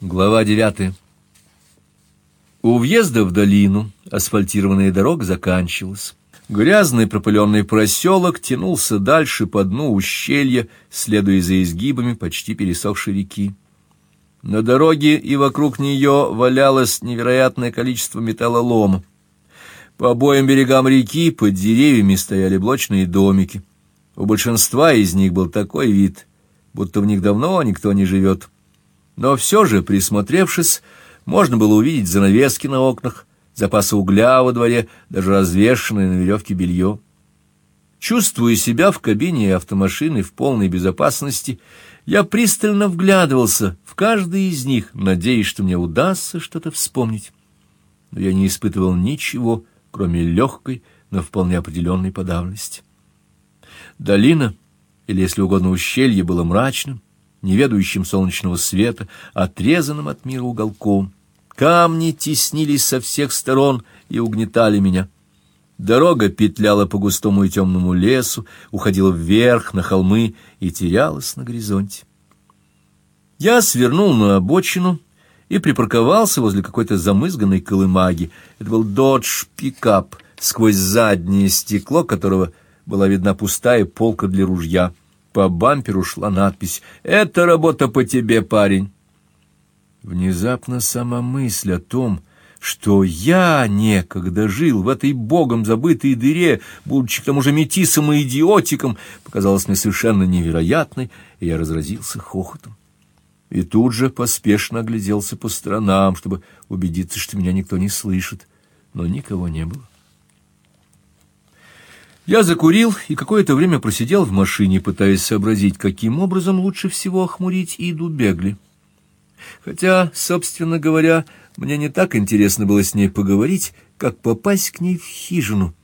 Глава девятая. У въезда в долину асфальтированная дорога заканчивалась. Грязный пропыленный проселок тянулся дальше по дну ущелья, следуя за изгибами почти пересохшей реки. На дороге и вокруг нее валялось невероятное количество металлолома. По обоим берегам реки под деревьями стояли блочные домики. У большинства из них был такой вид, будто в них давно никто не живет. Но все же, присмотревшись, можно было увидеть занавески на окнах, запасы угля во дворе, даже развешанное на веревке белье. Чувствуя себя в кабине автомашины в полной безопасности, я пристально вглядывался в каждый из них, надеясь, что мне удастся что-то вспомнить. Но я не испытывал ничего, кроме легкой, но вполне определенной подавленности. Долина, или, если угодно, ущелье, было мрачным, неведающим солнечного света, отрезанным от мира уголком. Камни теснились со всех сторон и угнетали меня. Дорога петляла по густому и темному лесу, уходила вверх на холмы и терялась на горизонте. Я свернул на обочину и припарковался возле какой-то замызганной колымаги. Это был додж-пикап, сквозь заднее стекло которого была видна пустая полка для ружья. По бамперу шла надпись «Это работа по тебе, парень». Внезапно сама мысль о том, что я некогда жил в этой богом забытой дыре, будучи к тому же метисом и идиотиком, показалась мне совершенно невероятной, и я разразился хохотом. И тут же поспешно огляделся по сторонам, чтобы убедиться, что меня никто не слышит, но никого не было. Я закурил и какое-то время просидел в машине, пытаясь сообразить, каким образом лучше всего охмурить Иду Бегли. Хотя, собственно говоря, мне не так интересно было с ней поговорить, как попасть к ней в хижину.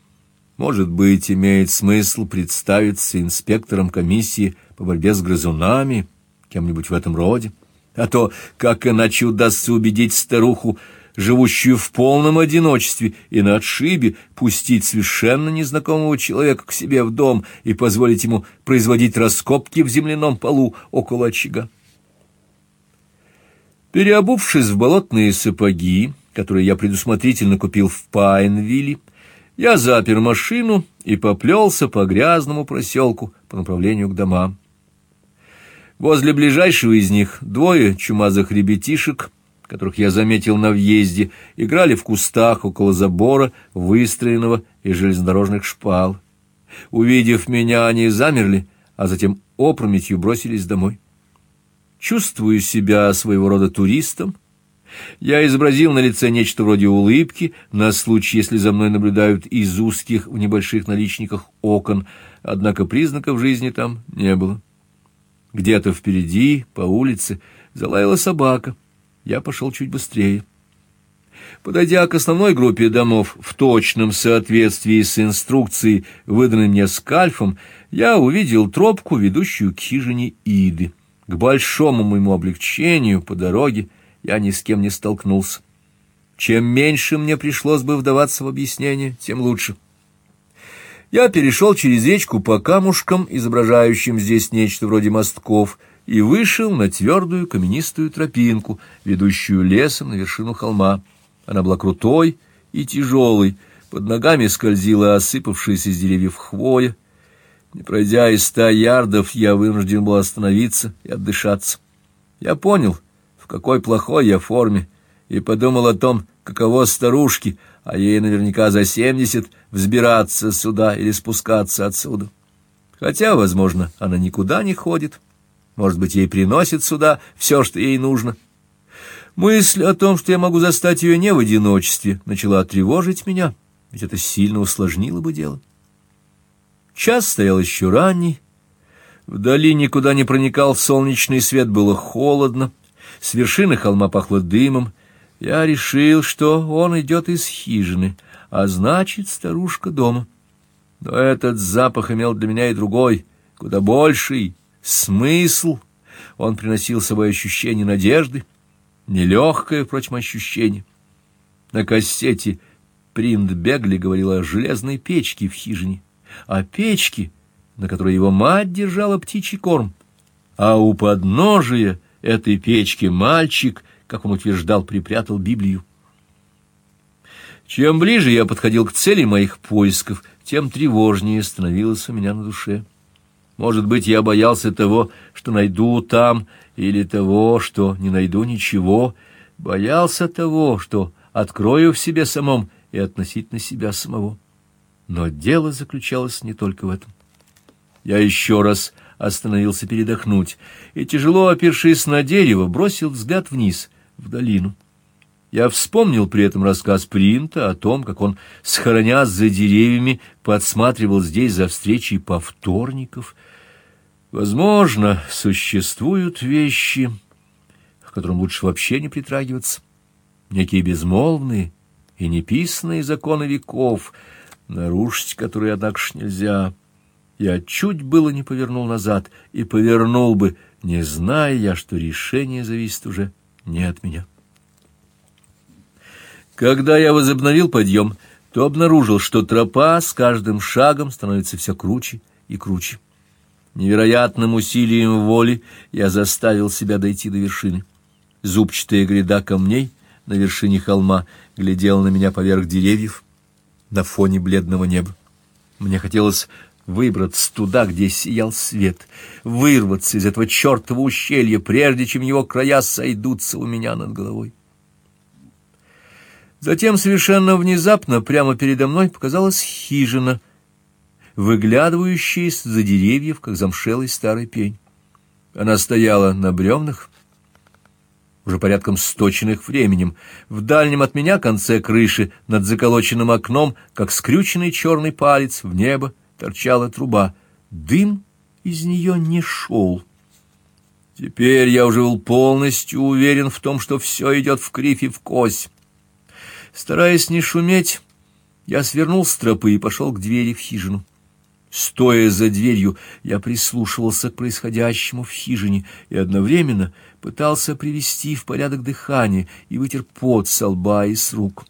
Может быть, имеет смысл представиться инспектором комиссии по борьбе с грызунами, кем-нибудь в этом роде. А то, как иначе удастся убедить старуху, живущую в полном одиночестве, и на отшибе пустить совершенно незнакомого человека к себе в дом и позволить ему производить раскопки в земляном полу около очага. Переобувшись в болотные сапоги, которые я предусмотрительно купил в Пайнвилле, я запер машину и поплелся по грязному проселку по направлению к домам. Возле ближайшего из них двое чумазых ребятишек которых я заметил на въезде, играли в кустах около забора, выстроенного из железнодорожных шпал. Увидев меня, они замерли, а затем опрометью бросились домой. Чувствую себя своего рода туристом. Я изобразил на лице нечто вроде улыбки на случай, если за мной наблюдают из узких в небольших наличниках окон, однако признаков жизни там не было. Где-то впереди, по улице, залаяла собака — я пошел чуть быстрее. Подойдя к основной группе домов в точном соответствии с инструкцией, выданной мне скальфом, я увидел тропку, ведущую к хижине Иды. К большому моему облегчению по дороге я ни с кем не столкнулся. Чем меньше мне пришлось бы вдаваться в объяснение, тем лучше. Я перешел через речку по камушкам, изображающим здесь нечто вроде мостков, и вышел на твердую каменистую тропинку, ведущую лесом на вершину холма. Она была крутой и тяжелой, под ногами скользила осыпавшаяся из деревьев хвоя. Не пройдя и ста ярдов, я вынужден был остановиться и отдышаться. Я понял, в какой плохой я форме, и подумал о том, каково старушке, а ей наверняка за семьдесят, взбираться сюда или спускаться отсюда. Хотя, возможно, она никуда не ходит. Может быть, ей приносит сюда все, что ей нужно. Мысль о том, что я могу застать ее не в одиночестве, начала тревожить меня, ведь это сильно усложнило бы дело. Час стоял еще ранний. Вдали никуда не проникал солнечный свет, было холодно. С вершины холма пахло дымом. Я решил, что он идет из хижины, а значит, старушка дома. Но этот запах имел для меня и другой, куда больший, смысл. Он приносил с собой ощущение надежды, нелегкое, впрочем, ощущение. На кассете Принт Бегли говорил о железной печке в хижине, о печке, на которой его мать держала птичий корм, а у подножия этой печки мальчик, как он утверждал, припрятал Библию. Чем ближе я подходил к цели моих поисков, тем тревожнее становилось у меня на душе. Может быть, я боялся того, что найду там, или того, что не найду ничего, боялся того, что открою в себе самом и относительно себя самого. Но дело заключалось не только в этом. Я еще раз остановился передохнуть и, тяжело опершись на дерево, бросил взгляд вниз, в долину. Я вспомнил при этом рассказ Принта о том, как он, схоронясь за деревьями, подсматривал здесь за встречей повторников. Возможно, существуют вещи, к которым лучше вообще не притрагиваться, некие безмолвные и неписанные законы веков, нарушить которые, однако ж, нельзя. Я чуть было не повернул назад и повернул бы, не зная я, что решение зависит уже не от меня. Когда я возобновил подъем, то обнаружил, что тропа с каждым шагом становится все круче и круче. Невероятным усилием воли я заставил себя дойти до вершины. Зубчатая гряда камней на вершине холма глядела на меня поверх деревьев на фоне бледного неба. Мне хотелось выбраться туда, где сиял свет, вырваться из этого чертова ущелья, прежде чем его края сойдутся у меня над головой. Затем совершенно внезапно прямо передо мной показалась хижина, выглядывающая из-за деревьев, как замшелый старый пень. Она стояла на бревнах, уже порядком сточенных временем. В дальнем от меня конце крыши, над заколоченным окном, как скрюченный черный палец в небо, торчала труба. Дым из нее не шел. Теперь я уже был полностью уверен в том, что все идет в кривь и в кось. Стараясь не шуметь, я свернул с тропы и пошел к двери в хижину. Стоя за дверью, я прислушивался к происходящему в хижине и одновременно пытался привести в порядок дыхание и вытер пот со лба и с рук.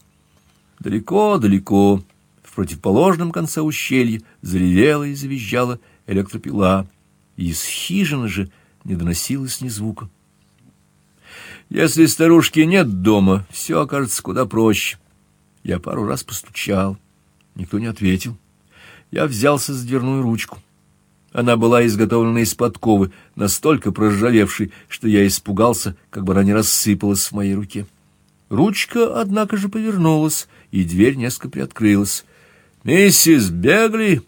Далеко-далеко, в противоположном конце ущелья, заревела и завизжала электропила, и из хижины же не доносилось ни звука. Если старушки нет дома, все окажется куда проще. Я пару раз постучал. Никто не ответил. Я взялся за дверную ручку. Она была изготовлена из подковы, настолько проржавевшей, что я испугался, как бы она не рассыпалась в моей руке. Ручка, однако же, повернулась, и дверь несколько приоткрылась. «Миссис Бегли!»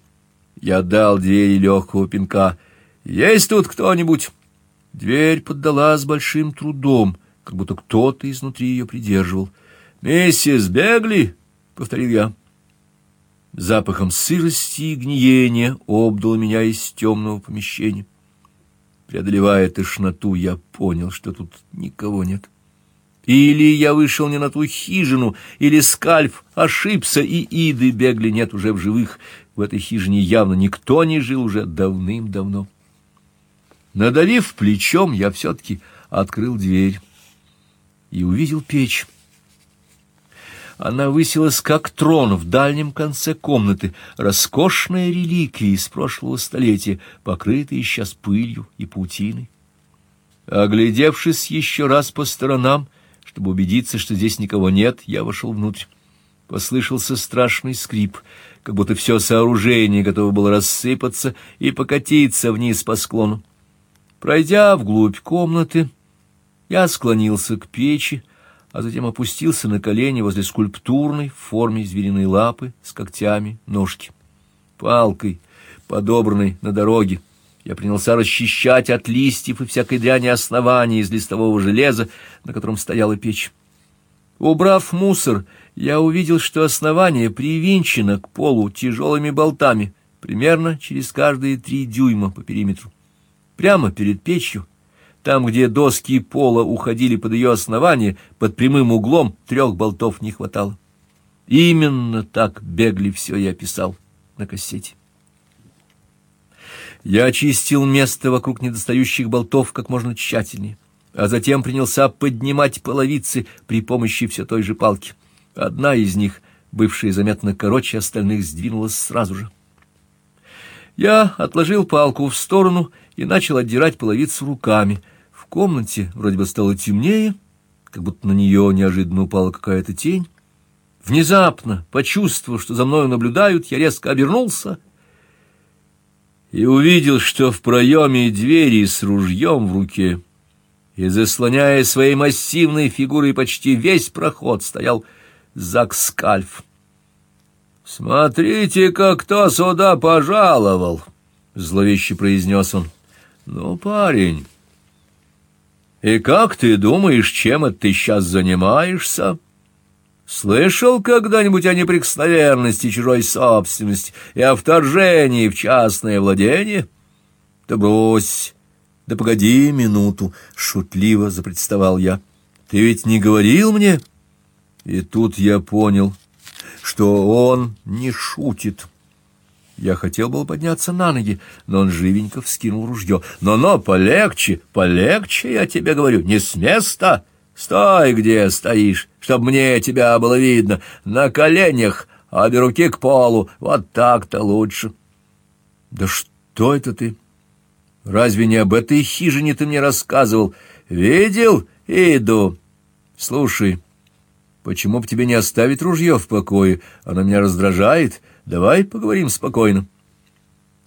Я дал двери легкого пинка. «Есть тут кто-нибудь?» Дверь поддалась с большим трудом — как будто кто-то изнутри ее придерживал. «Миссис Бегли!» — повторил я. Запахом сырости и гниения обдало меня из темного помещения. Преодолевая тошноту, я понял, что тут никого нет. Или я вышел не на ту хижину, или Скальф ошибся, и Иды Бегли нет уже в живых. В этой хижине явно никто не жил уже давным-давно. Надавив плечом, я все-таки открыл дверь и увидел печь. Она высилась как трон в дальнем конце комнаты, роскошная реликвия из прошлого столетия, покрытая сейчас пылью и паутиной. Оглядевшись еще раз по сторонам, чтобы убедиться, что здесь никого нет, я вошел внутрь. Послышался страшный скрип, как будто все сооружение готово было рассыпаться и покатиться вниз по склону. Пройдя вглубь комнаты, я склонился к печи, а затем опустился на колени возле скульптурной в форме звериной лапы с когтями ножки. Палкой, подобранной на дороге, я принялся расчищать от листьев и всякой дряни основания из листового железа, на котором стояла печь. Убрав мусор, я увидел, что основание привинчено к полу тяжелыми болтами, примерно через каждые три дюйма по периметру. Прямо перед печью там, где доски пола уходили под ее основание, под прямым углом трех болтов не хватало. Именно так Бегли все и описал на кассете. Я очистил место вокруг недостающих болтов как можно тщательнее, а затем принялся поднимать половицы при помощи все той же палки. Одна из них, бывшая заметно короче остальных, сдвинулась сразу же. Я отложил палку в сторону и начал отдирать половицу руками — комнате вроде бы стало темнее, как будто на нее неожиданно упала какая-то тень. Внезапно, почувствовав, что за мною наблюдают, я резко обернулся и увидел, что в проеме двери с ружьем в руке и, заслоняя своей массивной фигурой почти весь проход, стоял Зак Скальф. «Смотрите, как кто сюда пожаловал!» — зловеще произнес он. «Ну, парень, и как ты думаешь, чем это ты сейчас занимаешься?» Слышал когда-нибудь о неприкосновенности чужой собственности и о вторжении в частное владение? Да брось, да погоди минуту, шутливо запредставал я. Ты ведь не говорил мне? И тут я понял, что он не шутит. Я хотел было подняться на ноги, но он живенько вскинул ружье. «Но-но, полегче, полегче, я тебе говорю, не с места!» Стой, где стоишь, чтоб мне тебя было видно, на коленях, обе руки к полу, вот так-то лучше. Да что это ты? Разве не об этой хижине ты мне рассказывал? Видел? Иду. Слушай, почему бы тебе не оставить ружье в покое? Оно меня раздражает. Давай поговорим спокойно.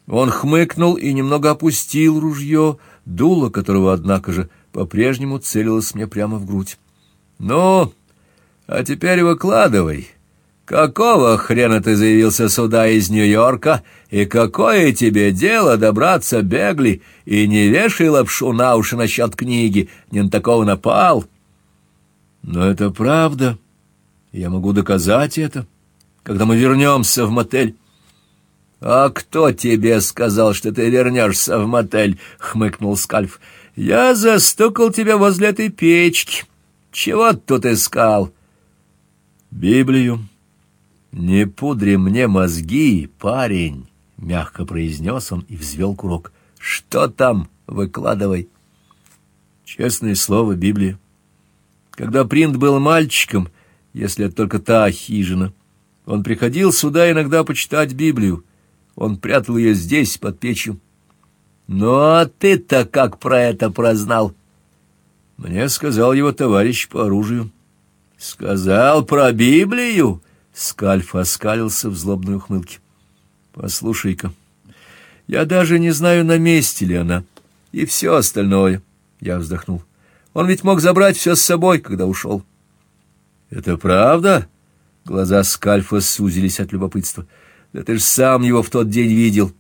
Он хмыкнул и немного опустил ружье, дуло которого, однако же, по-прежнему целилась мне прямо в грудь. «Ну, а теперь выкладывай. Какого хрена ты заявился сюда из Нью-Йорка, и какое тебе дело добраться бегли, и не вешай лапшу на уши насчет книги, не на такого напал?» «Но это правда. Я могу доказать это, когда мы вернемся в мотель». «А кто тебе сказал, что ты вернешься в мотель?» — хмыкнул Скальф. Я застукал тебя возле этой печки. Чего тут искал? Библию. Не пудри мне мозги, парень, мягко произнес он и взвел курок. Что там? Выкладывай. Честное слово, Библия. Когда Принт был мальчиком, если это только та хижина, он приходил сюда иногда почитать Библию. Он прятал ее здесь, под печью. «Ну, а ты-то как про это прознал?» Мне сказал его товарищ по оружию. «Сказал про Библию?» Скальф оскалился в злобной ухмылке. «Послушай-ка, я даже не знаю, на месте ли она. И все остальное». Я вздохнул. «Он ведь мог забрать все с собой, когда ушел». «Это правда?» Глаза Скальфа сузились от любопытства. «Да ты ж сам его в тот день видел».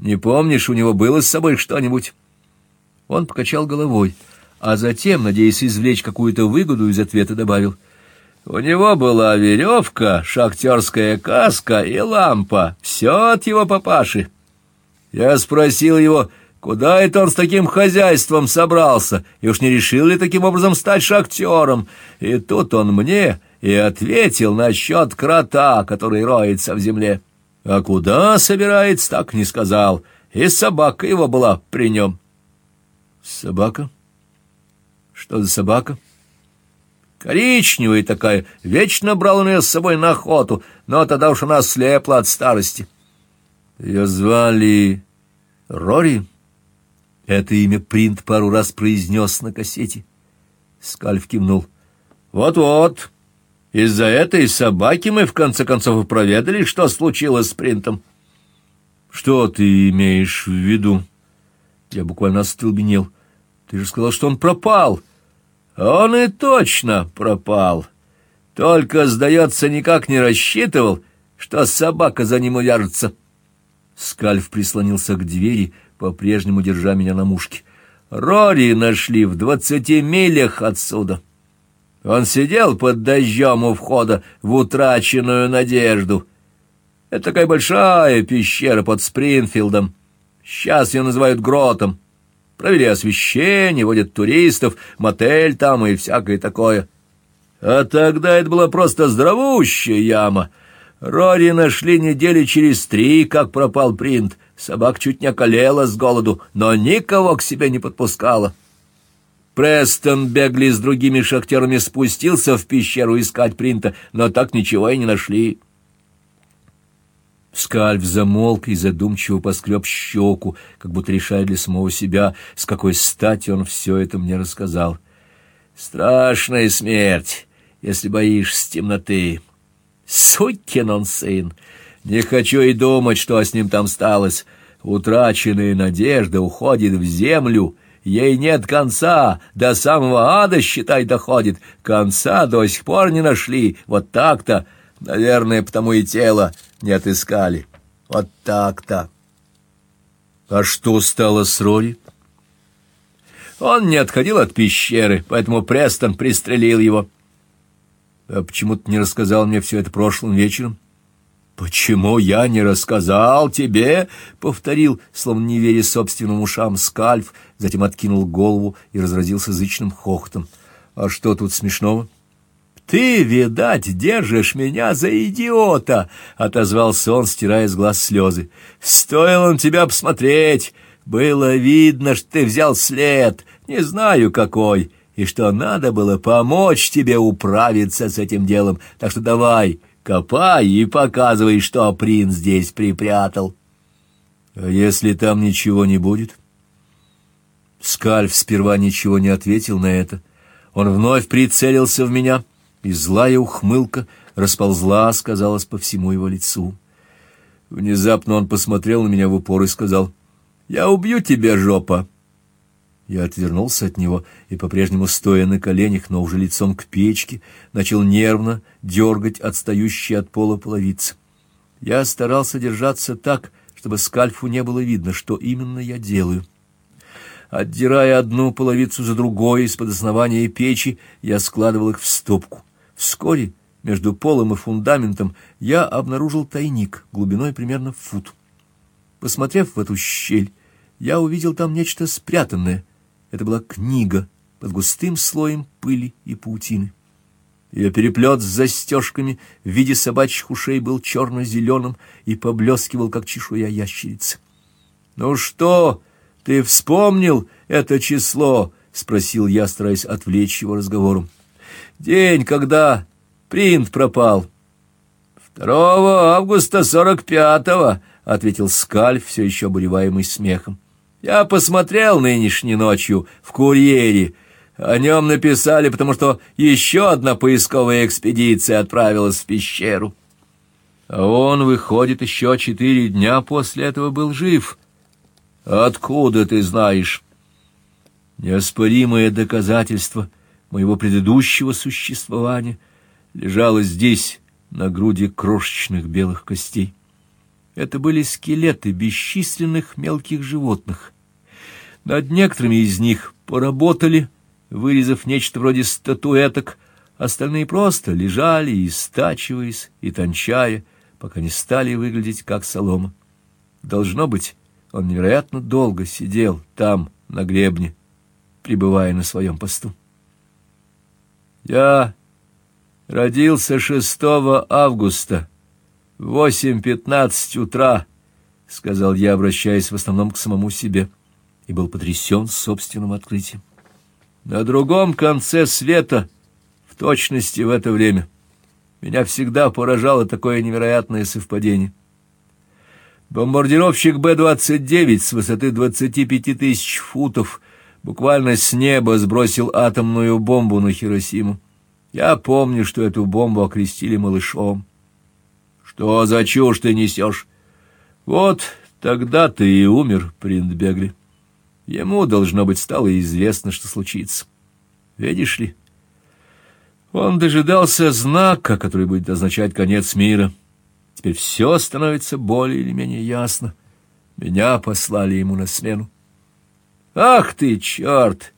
Не помнишь, у него было с собой что-нибудь? Он покачал головой, а затем, надеясь извлечь какую-то выгоду из ответа, добавил: "У него была веревка, шахтерская каска и лампа, все от его папаши". Я спросил его, куда это он с таким хозяйством собрался, и уж не решил ли таким образом стать шахтером. И тут он мне и ответил насчет крота, который роется в земле. А куда собирается, так не сказал. И собака его была при нем. Собака? Что за собака? Коричневая такая, вечно брал он ее с собой на охоту, но тогда уж она слепла от старости. Ее звали Рори. Это имя Принт пару раз произнес на кассете. Скальф кивнул. «Вот-вот». Из-за этой собаки мы в конце концов и проведали, что случилось с принтом. Что ты имеешь в виду? Я буквально остолбенел. Ты же сказал, что он пропал. Он и точно пропал. Только, сдается, никак не рассчитывал, что собака за ним увяжется. Скальф прислонился к двери, по-прежнему держа меня на мушке. Рори нашли в двадцати милях отсюда. — он сидел под дождем у входа в утраченную надежду. Это такая большая пещера под Спрингфилдом. Сейчас ее называют гротом. Провели освещение, водят туристов, мотель там и всякое такое. А тогда это была просто здоровущая яма. Рори нашли недели через три, как пропал принт. Собак чуть не околела с голоду, но никого к себе не подпускала. Престон Бегли с другими шахтерами спустился в пещеру искать принта, но так ничего и не нашли. Скальф замолк и задумчиво поскреб щеку, как будто решая для самого себя, с какой стати он все это мне рассказал. Страшная смерть, если боишься темноты. Сукин он сын! Не хочу и думать, что с ним там сталось. Утраченная надежда уходит в землю, ей нет конца, до самого ада, считай, доходит. Конца до сих пор не нашли, вот так-то, наверное, потому и тело не отыскали. Вот так-то. А что стало с Рори? Он не отходил от пещеры, поэтому Престон пристрелил его. А почему ты не рассказал мне все это прошлым вечером? Почему я не рассказал тебе? повторил, словно не веря собственным ушам, Скальф, затем откинул голову и разразился зычным хохотом. А что тут смешного? Ты, видать, держишь меня за идиота, отозвался он, стирая с глаз слезы. Стоило он тебя посмотреть, было видно, что ты взял след, не знаю какой, и что надо было помочь тебе управиться с этим делом. Так что давай, копай и показывай, что принц здесь припрятал. А если там ничего не будет? Скальф сперва ничего не ответил на это. Он вновь прицелился в меня, и злая ухмылка расползла, сказалось, по всему его лицу. Внезапно он посмотрел на меня в упор и сказал: я убью тебя, жопа. Я отвернулся от него и по-прежнему стоя на коленях, но уже лицом к печке, начал нервно дергать отстающие от пола половицы. Я старался держаться так, чтобы скальфу не было видно, что именно я делаю. Отдирая одну половицу за другой из-под основания печи, я складывал их в стопку. Вскоре между полом и фундаментом я обнаружил тайник глубиной примерно фут. Посмотрев в эту щель, я увидел там нечто спрятанное. Это была книга под густым слоем пыли и паутины. Ее переплет с застежками в виде собачьих ушей был черно-зеленым и поблескивал, как чешуя ящерицы. «Ну что, ты вспомнил это число?» — спросил я, стараясь отвлечь его разговором. «День, когда принт пропал». «Второго августа сорок пятого», — ответил Скальф, все еще обуреваемый смехом. Я посмотрел нынешней ночью в курьере. О нем написали, потому что еще одна поисковая экспедиция отправилась в пещеру. А он, выходит, еще четыре дня после этого был жив. Откуда ты знаешь? Неоспоримое доказательство моего предыдущего существования лежало здесь, на груди крошечных белых костей. Это были скелеты бесчисленных мелких животных. Над некоторыми из них поработали, вырезав нечто вроде статуэток, остальные просто лежали, истачиваясь и тончая, пока не стали выглядеть как солома. Должно быть, он невероятно долго сидел там, на гребне, пребывая на своем посту. Я родился 6 августа «Восемь пятнадцать утра», — сказал я, обращаясь в основном к самому себе, и был потрясен собственным открытием. На другом конце света, в точности в это время, меня всегда поражало такое невероятное совпадение. Бомбардировщик Б-29 с высоты 25 тысяч футов буквально с неба сбросил атомную бомбу на Хиросиму. Я помню, что эту бомбу окрестили малышом. Что за чушь ты несешь? Вот тогда ты и умер, Бегли. Ему должно быть стало известно, что случится. Видишь ли? Он дожидался знака, который будет означать конец мира. Теперь все становится более или менее ясно. Меня послали ему на смену. Ах ты, черт!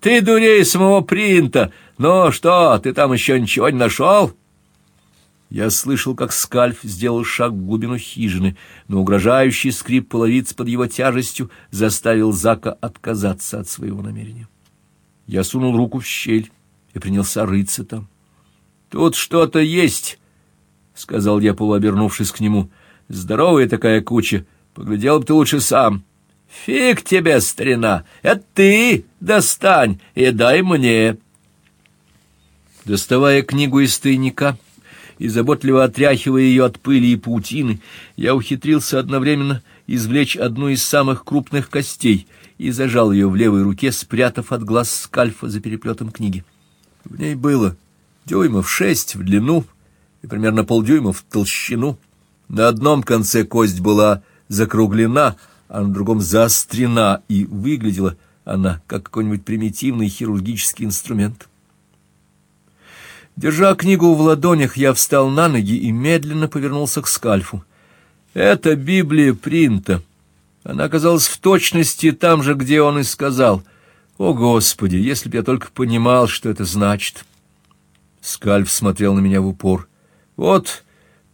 Ты дурей самого принта! Ну что, ты там еще ничего не нашел?» Я слышал, как скальф сделал шаг в глубину хижины, но угрожающий скрип половиц под его тяжестью заставил Зака отказаться от своего намерения. Я сунул руку в щель и принялся рыться там. «Тут что-то есть», — сказал я, полуобернувшись к нему. «Здоровая такая куча. Поглядел бы ты лучше сам». «Фиг тебе, старина! Это ты достань и дай мне!» Доставая книгу из тайника, — и заботливо отряхивая ее от пыли и паутины, я ухитрился одновременно извлечь одну из самых крупных костей и зажал ее в левой руке, спрятав от глаз скальфа за переплетом книги. В ней было дюймов шесть в длину и примерно полдюйма в толщину. На одном конце кость была закруглена, а на другом заострена, и выглядела она как какой-нибудь примитивный хирургический инструмент. Держа книгу в ладонях, я встал на ноги и медленно повернулся к скальфу. Это Библия Принта. Она оказалась в точности там же, где он и сказал. О, Господи, если б я только понимал, что это значит. Скальф смотрел на меня в упор. Вот,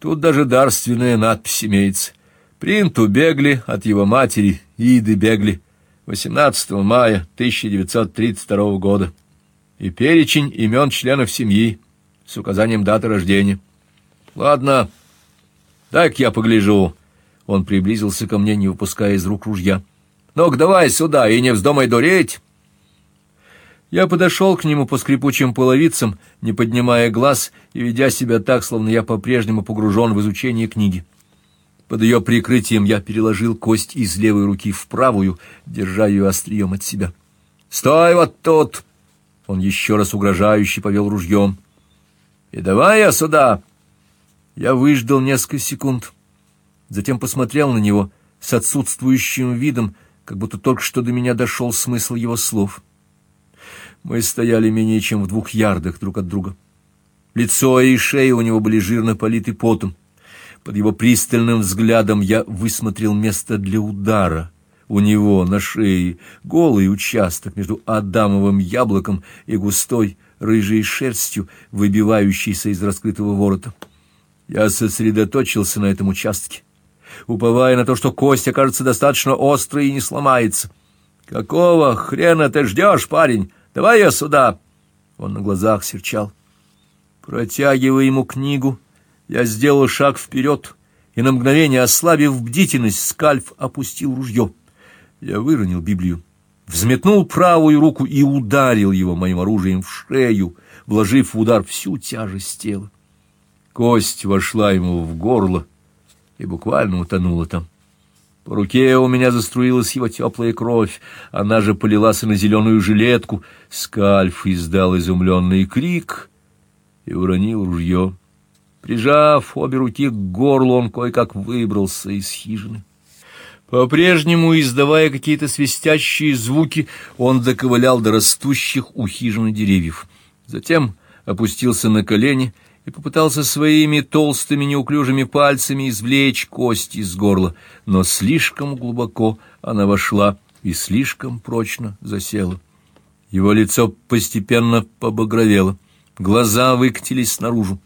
тут даже дарственная надпись имеется. Принту Бегли от его матери, Иды Бегли, 18 мая 1932 года. И перечень имен членов семьи с указанием даты рождения. Ладно, дай-ка я погляжу. Он приблизился ко мне, не выпуская из рук ружья. Ну-ка, давай сюда и не вздумай дуреть. Я подошел к нему по скрипучим половицам, не поднимая глаз и ведя себя так, словно я по-прежнему погружен в изучение книги. Под ее прикрытием я переложил кость из левой руки в правую, держа ее острием от себя. «Стой вот тут!» Он еще раз угрожающе повел ружьем. «И давай я сюда!» Я выждал несколько секунд, затем посмотрел на него с отсутствующим видом, как будто только что до меня дошел смысл его слов. Мы стояли менее чем в двух ярдах друг от друга. Лицо и шея у него были жирно политы потом. Под его пристальным взглядом я высмотрел место для удара. У него на шее голый участок между адамовым яблоком и густой рыжей шерстью, выбивающейся из раскрытого ворота. Я сосредоточился на этом участке, уповая на то, что кость окажется достаточно острой и не сломается. «Какого хрена ты ждешь, парень? Давай я сюда!» Он на глазах серчал. Протягивая ему книгу, я сделал шаг вперед и на мгновение, ослабив бдительность, скальф опустил ружье. Я выронил Библию, взметнул правую руку и ударил его моим оружием в шею, вложив в удар всю тяжесть тела. Кость вошла ему в горло и буквально утонула там. По руке у меня заструилась его теплая кровь, она же полилась и на зеленую жилетку. Скальф издал изумленный крик и уронил ружье. Прижав обе руки к горлу, он кое-как выбрался из хижины. По-прежнему, издавая какие-то свистящие звуки, он доковылял до растущих у хижины деревьев. Затем опустился на колени и попытался своими толстыми неуклюжими пальцами извлечь кость из горла, но слишком глубоко она вошла и слишком прочно засела. Его лицо постепенно побагровело, глаза выкатились наружу.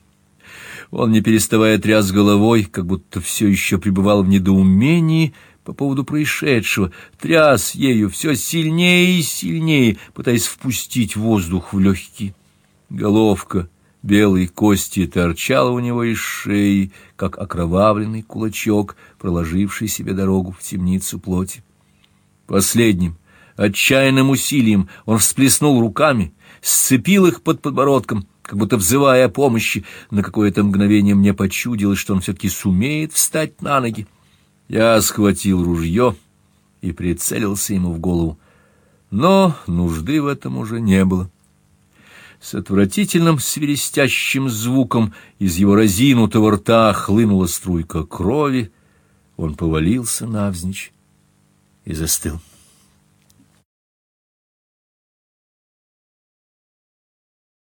Он, не переставая, тряс головой, как будто все еще пребывал в недоумении по поводу происшедшего, тряс ею все сильнее и сильнее, пытаясь впустить воздух в легкие. Головка белой кости торчала у него из шеи, как окровавленный кулачок, проложивший себе дорогу в темницу плоти. Последним, отчаянным усилием он всплеснул руками, сцепил их под подбородком, как будто взывая о помощи. На какое-то мгновение мне почудилось, что он все-таки сумеет встать на ноги. Я схватил ружье и прицелился ему в голову. Но нужды в этом уже не было. С отвратительным свиристящим звуком из его разинутого рта хлынула струйка крови. Он повалился навзничь и застыл.